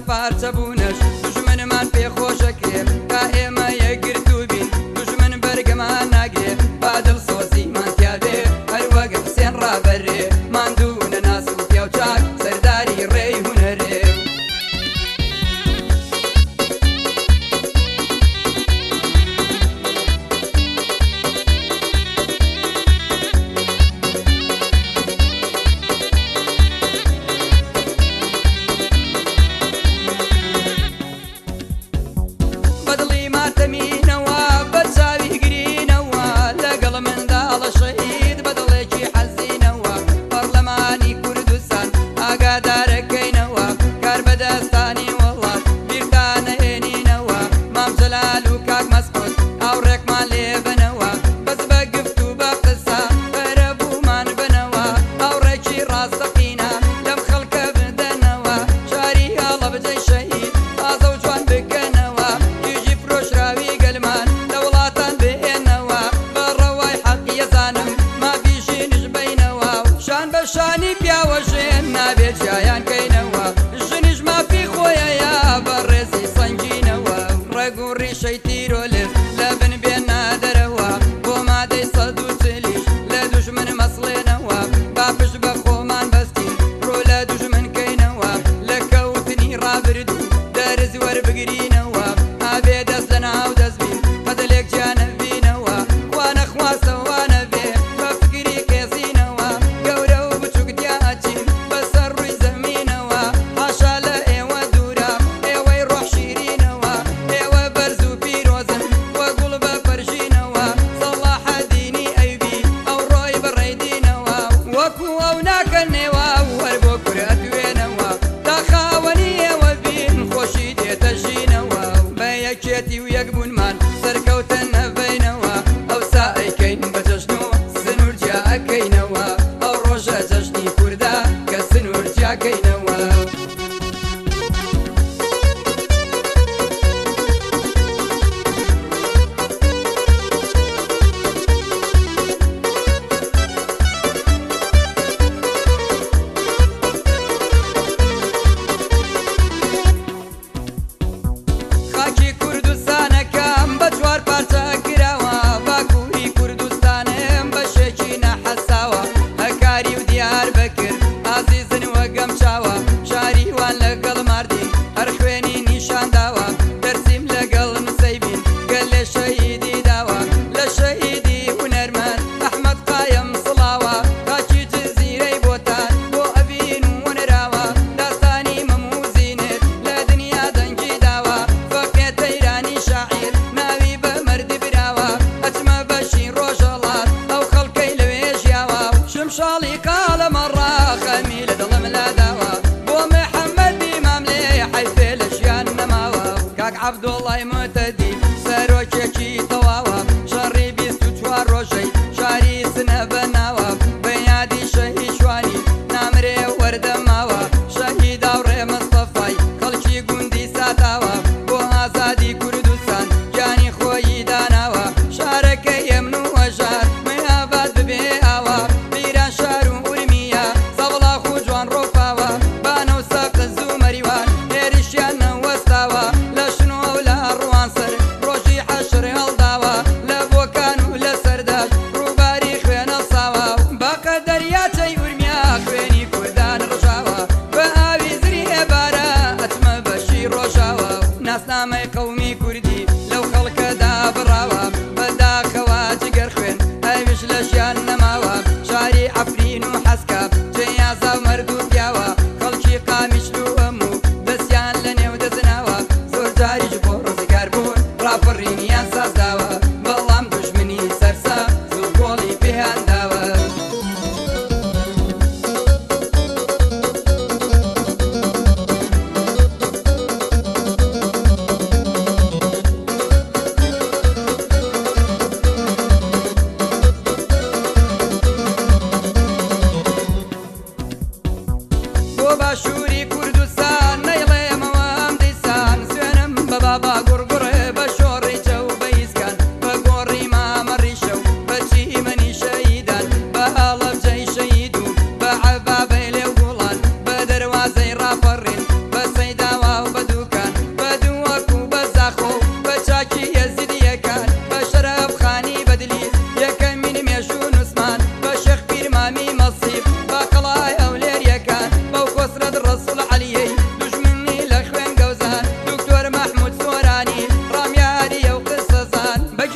parts of ژنی پیاوە ژێن نابێت جایان کەینەوە ژنیش مافی خۆیە یا بە ڕێزی سنگینەوە ڕێگ و ڕیشەی تیرۆ لێت لە بن بێ نادرەوە بۆ مادەی سەد و چلیش لە دوژمن مەسڵێنەوە باپش بە خۆمان بەستی ڕۆ لە دوژمن کەینەوە لە کەوتنی ڕابرد و دەرزی وەربگرینە não há. Abdullah Mutter.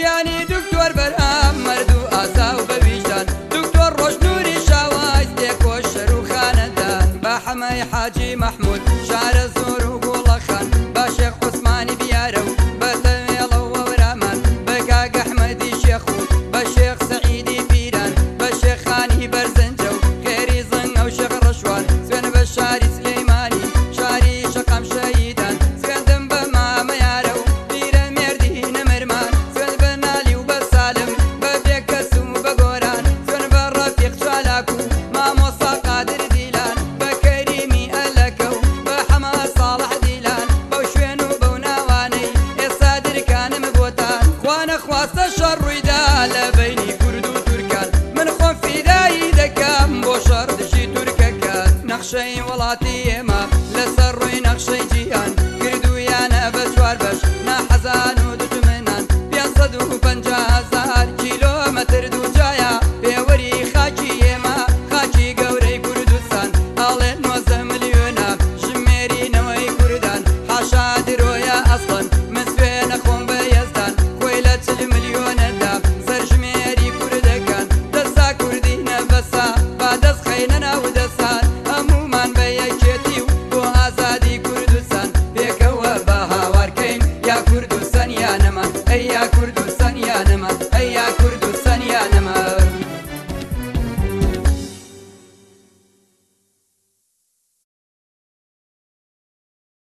Yeah.